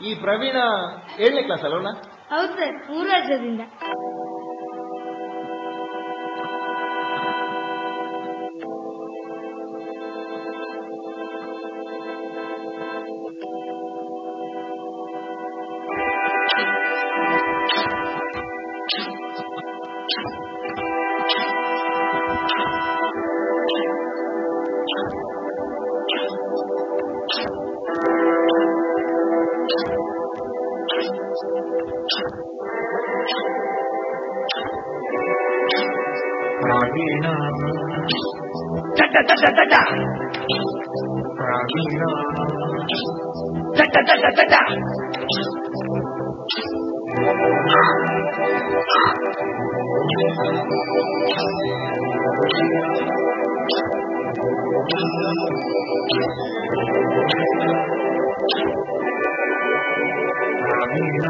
ಈ ಪ್ರವೀಣ ಏಳನೇ ಕ್ಲಾಸ್ ಅಲ್ವಣ್ಣ ಹೌದು ಸರ್ ಮೂರು ವರ್ಷದಿಂದ Ravina Da da da da da da Ravina Da da da da da da Ravina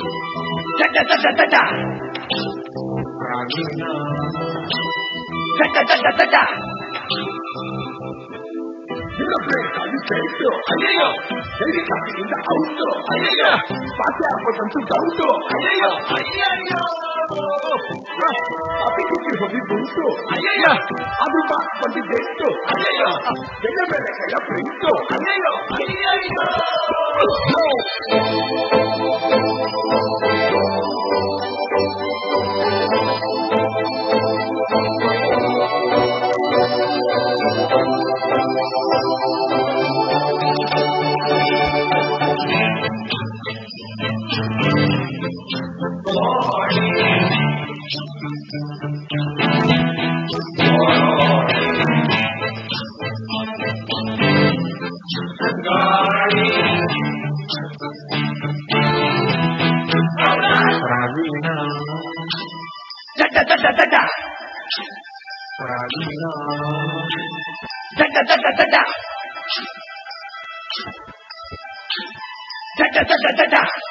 따따따따따. 따따따따따 이렇게 가니까 있어. 아니에요. 여기가 있다 아웃도. 아니에요. 밖에 아파서 또 아웃도. 아니에요. 아니에요. 아, 앞에 그렇게 거기 보이죠? 아니에요. 아들 봐 밖에 됐죠? 아니에요. 아, 내가 맨날 가야 보이죠? 아니에요. 아니에요. 아, da da da da da